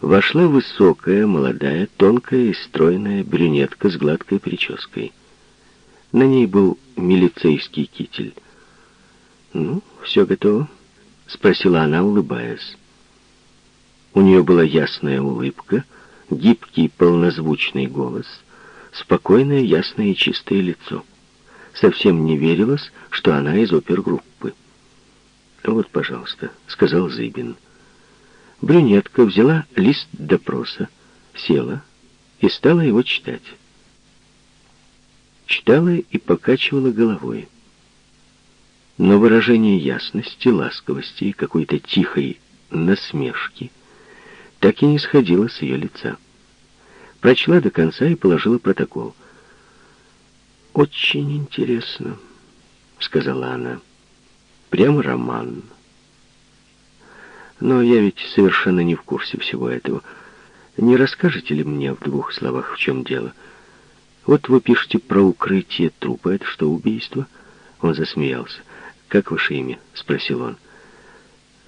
вошла высокая, молодая, тонкая и стройная брюнетка с гладкой прической. На ней был милицейский китель. «Ну, все готово?» — спросила она, улыбаясь. У нее была ясная улыбка, гибкий полнозвучный голос, спокойное, ясное и чистое лицо. Совсем не верилось, что она из опергруппы. «Вот, пожалуйста», — сказал Зыбин. Брюнетка взяла лист допроса, села и стала его читать. Читала и покачивала головой. Но выражение ясности, ласковости и какой-то тихой насмешки так и не сходило с ее лица. Прочла до конца и положила протокол. «Очень интересно», — сказала она. «Прямо роман». Но я ведь совершенно не в курсе всего этого. Не расскажете ли мне в двух словах, в чем дело? Вот вы пишете про укрытие трупа. Это что, убийство? Он засмеялся. «Как ваше имя?» — спросил он.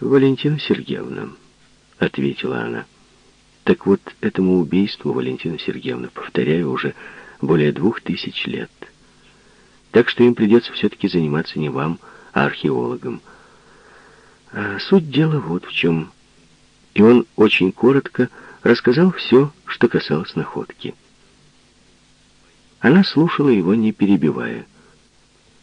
«Валентина Сергеевна», — ответила она. «Так вот, этому убийству, Валентина Сергеевна, повторяю, уже более двух тысяч лет. Так что им придется все-таки заниматься не вам, а археологом». А суть дела вот в чем. И он очень коротко рассказал все, что касалось находки. Она слушала его, не перебивая.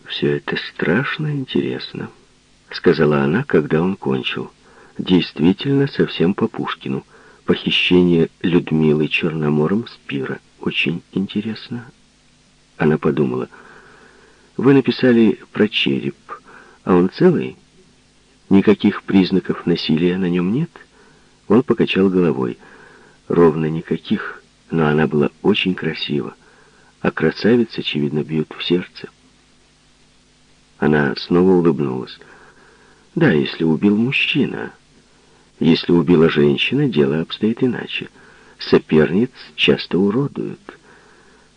«Все это страшно интересно», — сказала она, когда он кончил. «Действительно, совсем по Пушкину. Похищение Людмилы Черномором с пира. Очень интересно». Она подумала. «Вы написали про череп, а он целый?» Никаких признаков насилия на нем нет? Он покачал головой. Ровно никаких, но она была очень красива. А красавиц, очевидно, бьют в сердце. Она снова улыбнулась. Да, если убил мужчина. Если убила женщина, дело обстоит иначе. Соперниц часто уродуют.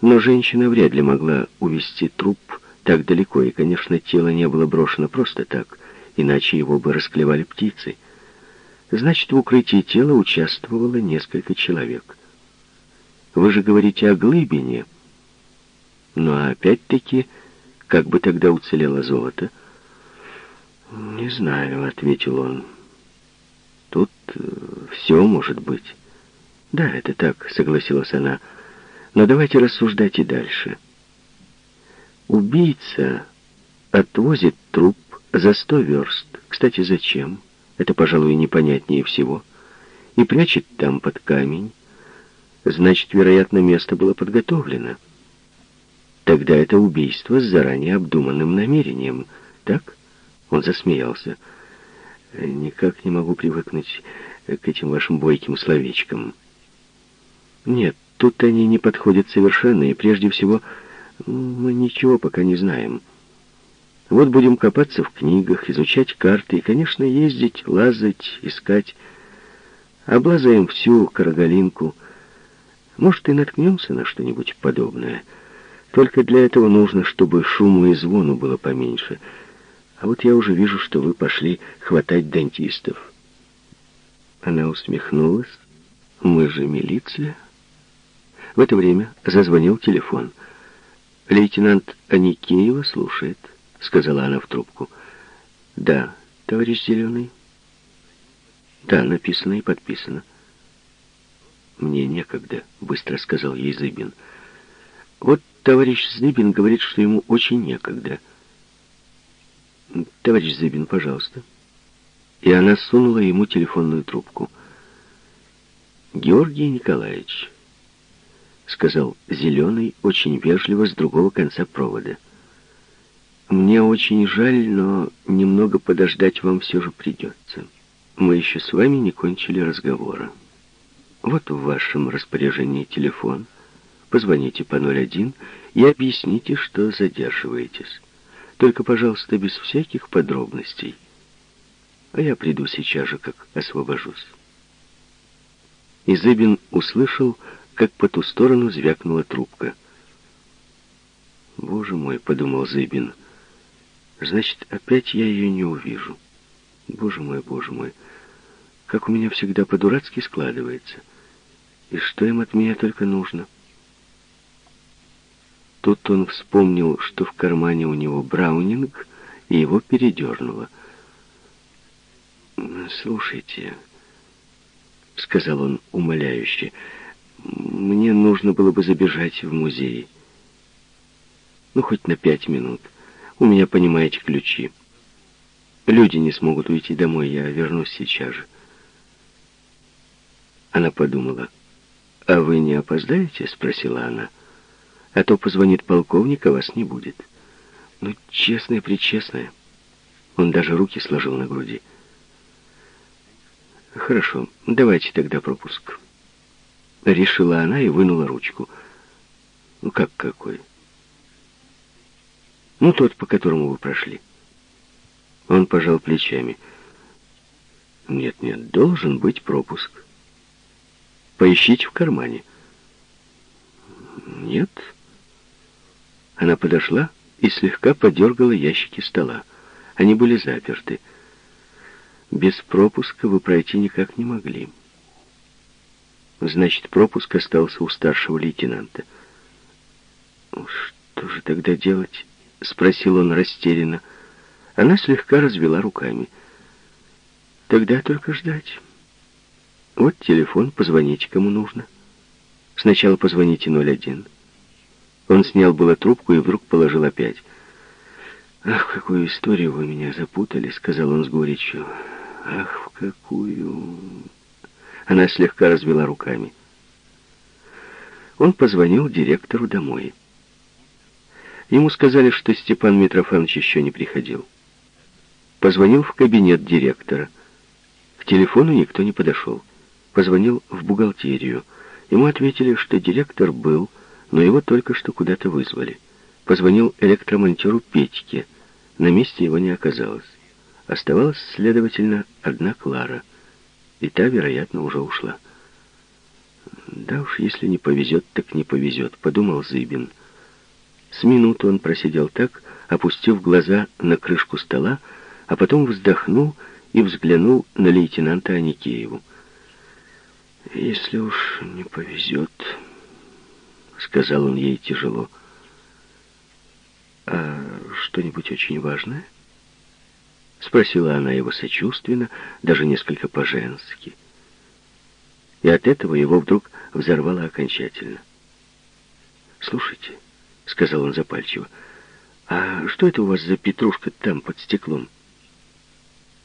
Но женщина вряд ли могла увести труп так далеко, и, конечно, тело не было брошено просто так — иначе его бы расклевали птицы. Значит, в укрытии тела участвовало несколько человек. Вы же говорите о глыбине. А опять-таки, как бы тогда уцелело золото? «Не знаю», — ответил он. «Тут э, все может быть». «Да, это так», — согласилась она. «Но давайте рассуждать и дальше». Убийца отвозит труп за сто верст. Кстати, зачем? Это, пожалуй, непонятнее всего. И прячет там под камень. Значит, вероятно, место было подготовлено. Тогда это убийство с заранее обдуманным намерением. Так? Он засмеялся. Никак не могу привыкнуть к этим вашим бойким словечкам. Нет, тут они не подходят совершенно, и прежде всего мы ничего пока не знаем. Вот будем копаться в книгах, изучать карты и, конечно, ездить, лазать, искать. Облазаем всю Карагалинку. Может, и наткнемся на что-нибудь подобное. Только для этого нужно, чтобы шуму и звону было поменьше. А вот я уже вижу, что вы пошли хватать дантистов. Она усмехнулась. Мы же милиция. В это время зазвонил телефон. Лейтенант Аникеева слушает. — сказала она в трубку. «Да, товарищ Зеленый?» «Да, написано и подписано». «Мне некогда», — быстро сказал ей Зыбин. «Вот товарищ Зыбин говорит, что ему очень некогда». «Товарищ Зыбин, пожалуйста». И она сунула ему телефонную трубку. «Георгий Николаевич», — сказал Зеленый очень вежливо с другого конца провода. Мне очень жаль, но немного подождать вам все же придется. Мы еще с вами не кончили разговора. Вот в вашем распоряжении телефон. Позвоните по 01 и объясните, что задерживаетесь. Только, пожалуйста, без всяких подробностей. А я приду сейчас же, как освобожусь. Изыбин услышал, как по ту сторону звякнула трубка. «Боже мой», — подумал Зыбин, — Значит, опять я ее не увижу. Боже мой, боже мой. как у меня всегда по-дурацки складывается. И что им от меня только нужно?» Тут он вспомнил, что в кармане у него браунинг, и его передернуло. «Слушайте», — сказал он умоляюще, — «мне нужно было бы забежать в музей. Ну, хоть на пять минут. У меня, понимаете, ключи. Люди не смогут уйти домой, я вернусь сейчас же». Она подумала. «А вы не опоздаете?» — спросила она. «А то позвонит полковник, а вас не будет». «Ну, честное-пречестное». Он даже руки сложил на груди. «Хорошо, давайте тогда пропуск». Решила она и вынула ручку. «Ну, как какой?» «Ну, тот, по которому вы прошли». Он пожал плечами. «Нет, нет, должен быть пропуск. Поищите в кармане». «Нет». Она подошла и слегка подергала ящики стола. Они были заперты. Без пропуска вы пройти никак не могли. Значит, пропуск остался у старшего лейтенанта. «Что же тогда делать?» — спросил он растерянно. Она слегка развела руками. «Тогда только ждать. Вот телефон, позвоните, кому нужно. Сначала позвоните 01». Он снял было трубку и вдруг положил опять. «Ах, какую историю вы меня запутали», — сказал он с горечью. «Ах, в какую...» Она слегка развела руками. Он позвонил директору домой. Ему сказали, что Степан Митрофанович еще не приходил. Позвонил в кабинет директора. К телефону никто не подошел. Позвонил в бухгалтерию. Ему ответили, что директор был, но его только что куда-то вызвали. Позвонил электромонтеру Петьке. На месте его не оказалось. Оставалась, следовательно, одна Клара. И та, вероятно, уже ушла. «Да уж, если не повезет, так не повезет», — подумал Зыбин. С минуту он просидел так, опустив глаза на крышку стола, а потом вздохнул и взглянул на лейтенанта Аникееву. «Если уж не повезет...» — сказал он ей тяжело. «А что-нибудь очень важное?» Спросила она его сочувственно, даже несколько по-женски. И от этого его вдруг взорвало окончательно. «Слушайте», — сказал он запальчиво, — «а что это у вас за петрушка там под стеклом?»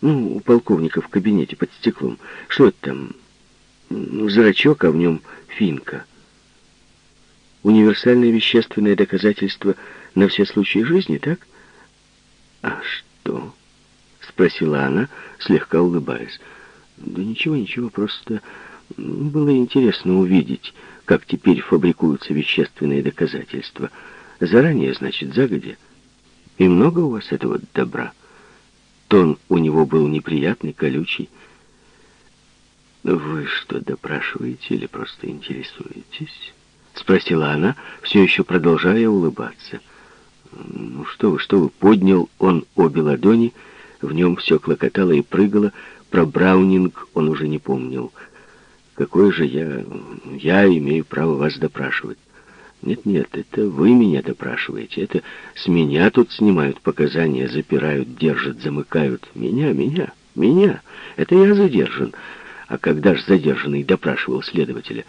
«Ну, у полковника в кабинете под стеклом. Что это там? Ну, зрачок, а в нем финка» универсальное вещественное доказательство на все случаи жизни, так? А что? Спросила она, слегка улыбаясь. Да ничего, ничего, просто было интересно увидеть, как теперь фабрикуются вещественные доказательства. Заранее, значит, загодя. И много у вас этого добра? Тон у него был неприятный, колючий. Вы что, допрашиваете или просто интересуетесь? — спросила она, все еще продолжая улыбаться. «Ну что вы, что вы!» — поднял он обе ладони, в нем все клокотало и прыгало, про Браунинг он уже не помнил. «Какой же я... я имею право вас допрашивать?» «Нет-нет, это вы меня допрашиваете. Это с меня тут снимают показания, запирают, держат, замыкают. Меня, меня, меня. Это я задержан. А когда ж задержанный допрашивал следователя?»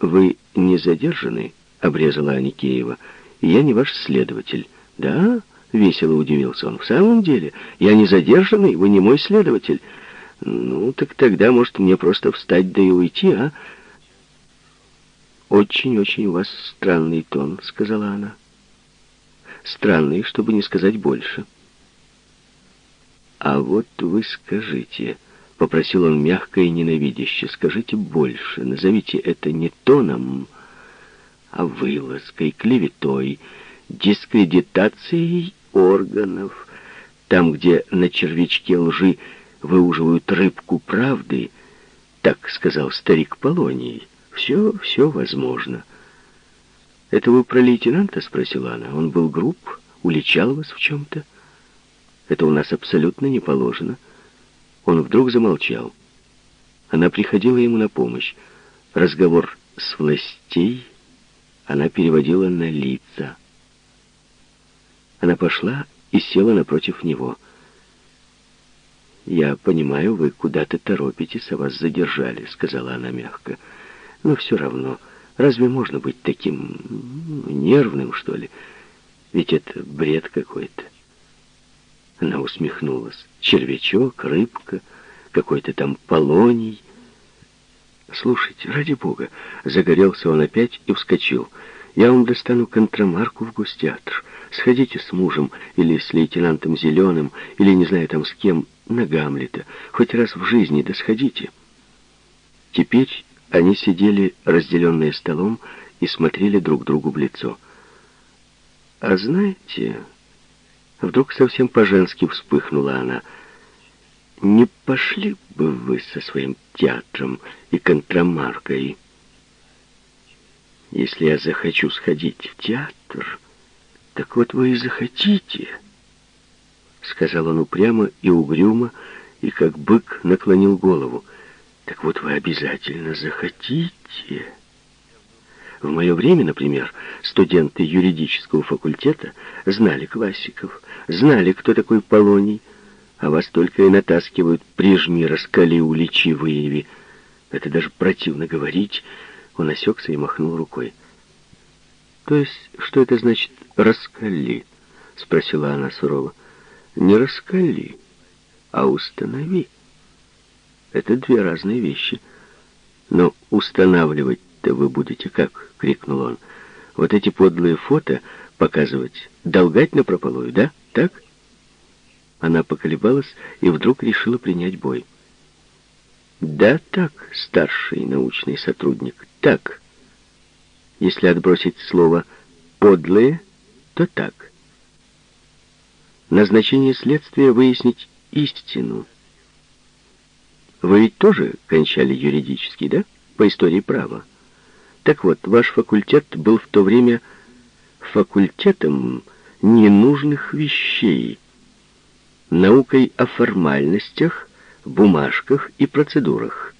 «Вы не задержаны?» — обрезала Аникеева. «Я не ваш следователь». «Да?» — весело удивился он. «В самом деле? Я не задержанный? Вы не мой следователь?» «Ну, так тогда, может, мне просто встать да и уйти, а?» «Очень-очень у вас странный тон», — сказала она. «Странный, чтобы не сказать больше». «А вот вы скажите...» — попросил он мягко и ненавидяще. «Скажите больше, назовите это не тоном, а вылазкой, клеветой, дискредитацией органов. Там, где на червячке лжи выуживают рыбку правды, так сказал старик Полоний, все, все возможно». «Это вы про лейтенанта?» — спросила она. «Он был груб, уличал вас в чем-то?» «Это у нас абсолютно не положено». Он вдруг замолчал. Она приходила ему на помощь. Разговор с властей она переводила на лица. Она пошла и села напротив него. «Я понимаю, вы куда-то торопитесь, а вас задержали», — сказала она мягко. «Но все равно, разве можно быть таким нервным, что ли? Ведь это бред какой-то». Она усмехнулась. «Червячок, рыбка, какой-то там полоний». «Слушайте, ради бога!» Загорелся он опять и вскочил. «Я вам достану контрамарку в гостеатр. Сходите с мужем или с лейтенантом Зеленым, или не знаю там с кем, на Гамлета. Хоть раз в жизни, да сходите». Теперь они сидели, разделенные столом, и смотрели друг другу в лицо. «А знаете...» Вдруг совсем по-женски вспыхнула она — не пошли бы вы со своим театром и контрамаркой? Если я захочу сходить в театр, так вот вы и захотите, сказал он упрямо и угрюмо, и как бык наклонил голову. Так вот вы обязательно захотите. В мое время, например, студенты юридического факультета знали классиков, знали, кто такой Полоний, а вас только и натаскивают, прижми, раскали, уличи, выяви. Это даже противно говорить. Он осекся и махнул рукой. То есть, что это значит «раскали»? Спросила она сурово. Не раскали, а установи. Это две разные вещи. Но устанавливать-то вы будете как? Крикнул он. Вот эти подлые фото показывать, долгать напропалую, да? Так? Она поколебалась и вдруг решила принять бой. «Да так, старший научный сотрудник, так. Если отбросить слово «подлые», то так. Назначение следствия — выяснить истину. Вы ведь тоже кончали юридический, да? По истории права. Так вот, ваш факультет был в то время факультетом ненужных вещей — наукой о формальностях, бумажках и процедурах.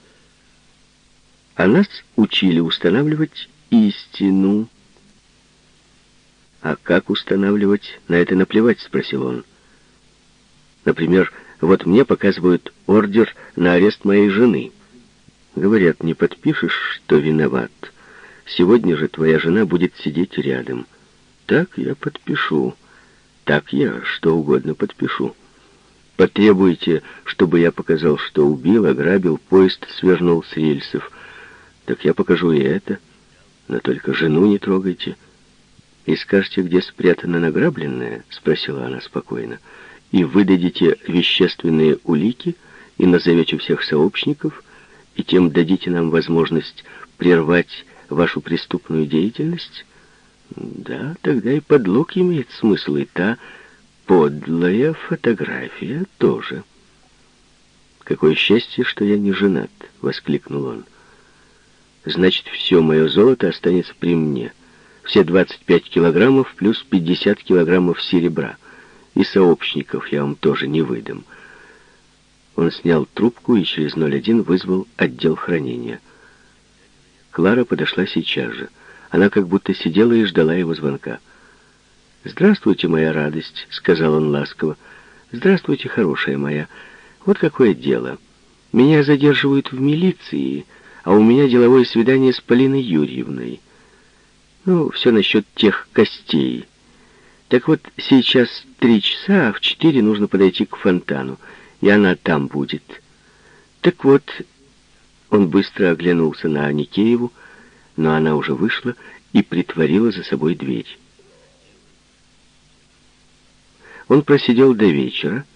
А нас учили устанавливать истину. «А как устанавливать? На это наплевать», — спросил он. «Например, вот мне показывают ордер на арест моей жены. Говорят, не подпишешь, что виноват. Сегодня же твоя жена будет сидеть рядом. Так я подпишу. Так я что угодно подпишу». Потребуете, чтобы я показал, что убил, ограбил, поезд свернул с рельсов. Так я покажу и это. Но только жену не трогайте. И скажете, где спрятано награбленное? Спросила она спокойно. И выдадите вещественные улики, и назовете всех сообщников, и тем дадите нам возможность прервать вашу преступную деятельность? Да, тогда и подлог имеет смысл, и та подлая фотография тоже. «Какое счастье, что я не женат!» — воскликнул он. «Значит, все мое золото останется при мне. Все 25 килограммов плюс 50 килограммов серебра. И сообщников я вам тоже не выдам». Он снял трубку и через 01 вызвал отдел хранения. Клара подошла сейчас же. Она как будто сидела и ждала его звонка. «Здравствуйте, моя радость», — сказал он ласково. «Здравствуйте, хорошая моя. Вот какое дело. Меня задерживают в милиции, а у меня деловое свидание с Полиной Юрьевной. Ну, все насчет тех костей. Так вот, сейчас три часа, а в четыре нужно подойти к фонтану, и она там будет. Так вот...» Он быстро оглянулся на Аникееву, но она уже вышла и притворила за собой дверь. Он просидел до вечера,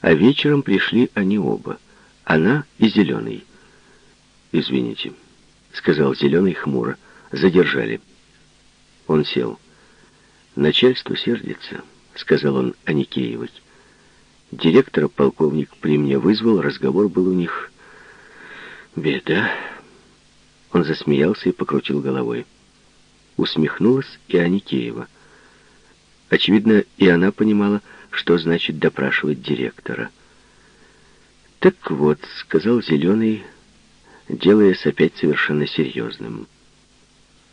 а вечером пришли они оба, она и Зеленый. «Извините», — сказал Зеленый хмуро, — «задержали». Он сел. «Начальство сердится», — сказал он Аникеевой. Директора полковник при мне вызвал, разговор был у них. «Беда». Он засмеялся и покрутил головой. Усмехнулась и Аникеева. Очевидно, и она понимала, что значит допрашивать директора. «Так вот», — сказал Зеленый, делаясь опять совершенно серьезным.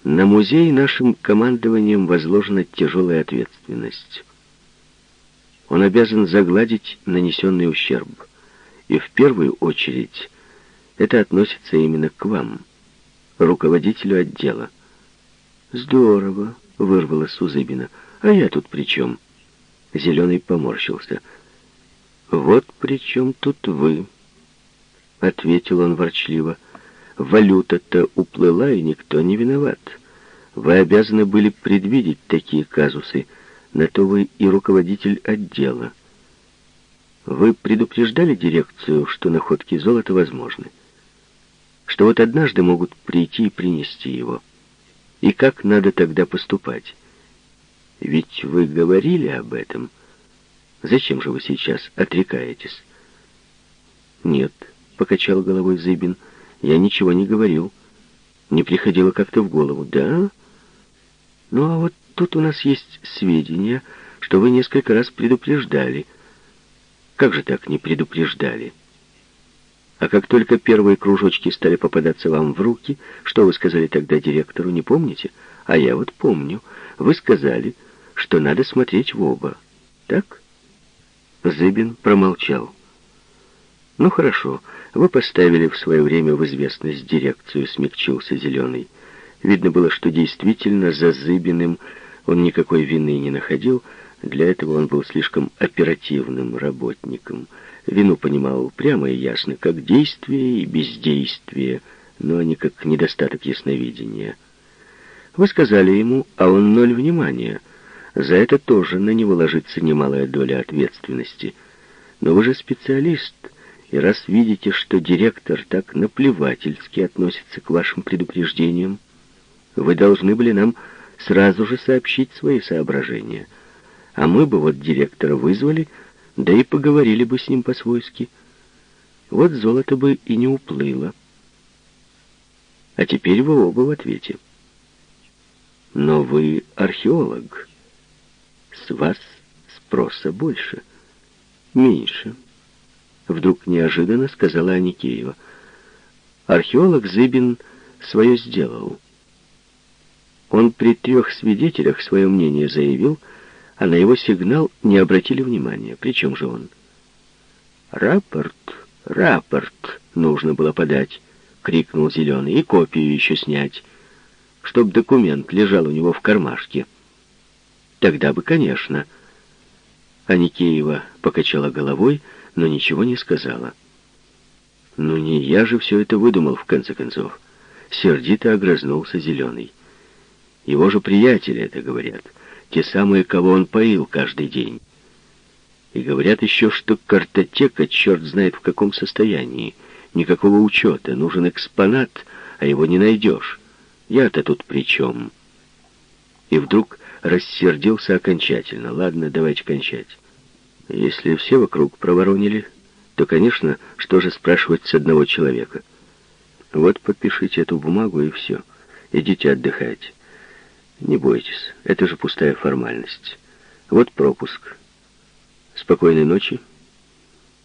На музей нашим командованием возложена тяжелая ответственность. Он обязан загладить нанесенный ущерб. И в первую очередь это относится именно к вам, руководителю отдела. «Здорово», — вырвалась Узыбина. «А я тут при чем?» Зеленый поморщился. «Вот при чем тут вы?» — ответил он ворчливо. «Валюта-то уплыла, и никто не виноват. Вы обязаны были предвидеть такие казусы, на то вы и руководитель отдела. Вы предупреждали дирекцию, что находки золота возможны? Что вот однажды могут прийти и принести его?» И как надо тогда поступать? Ведь вы говорили об этом. Зачем же вы сейчас отрекаетесь? Нет, покачал головой Зыбин. Я ничего не говорил. Не приходило как-то в голову. Да? Ну а вот тут у нас есть сведения, что вы несколько раз предупреждали. Как же так не предупреждали? А как только первые кружочки стали попадаться вам в руки, что вы сказали тогда директору, не помните? А я вот помню. Вы сказали, что надо смотреть в оба. Так? Зыбин промолчал. Ну хорошо, вы поставили в свое время в известность дирекцию, смягчился Зеленый. Видно было, что действительно за Зыбиным он никакой вины не находил, для этого он был слишком оперативным работником — Вину понимал прямо и ясно, как действие и бездействие, но не как недостаток ясновидения. Вы сказали ему, а он ноль внимания. За это тоже на него ложится немалая доля ответственности. Но вы же специалист, и раз видите, что директор так наплевательски относится к вашим предупреждениям, вы должны были нам сразу же сообщить свои соображения. А мы бы вот директора вызвали, да и поговорили бы с ним по-свойски. Вот золото бы и не уплыло. А теперь вы оба в ответе. Но вы археолог. С вас спроса больше. Меньше. Вдруг неожиданно сказала Аникеева. Археолог Зыбин свое сделал. Он при трех свидетелях свое мнение заявил, а на его сигнал не обратили внимания. Причем же он? «Рапорт, рапорт нужно было подать», — крикнул Зеленый, — «и копию еще снять, чтоб документ лежал у него в кармашке». «Тогда бы, конечно». Аникеева покачала головой, но ничего не сказала. «Ну не я же все это выдумал, в конце концов». Сердито огрызнулся Зеленый. «Его же приятели это говорят» те самые, кого он поил каждый день. И говорят еще, что картотека черт знает в каком состоянии. Никакого учета, нужен экспонат, а его не найдешь. Я-то тут при чем? И вдруг рассердился окончательно. Ладно, давайте кончать. Если все вокруг проворонили, то, конечно, что же спрашивать с одного человека? Вот подпишите эту бумагу и все. Идите отдыхать. Не бойтесь, это же пустая формальность. Вот пропуск. Спокойной ночи.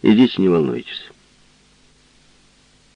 Идите, не волнуйтесь.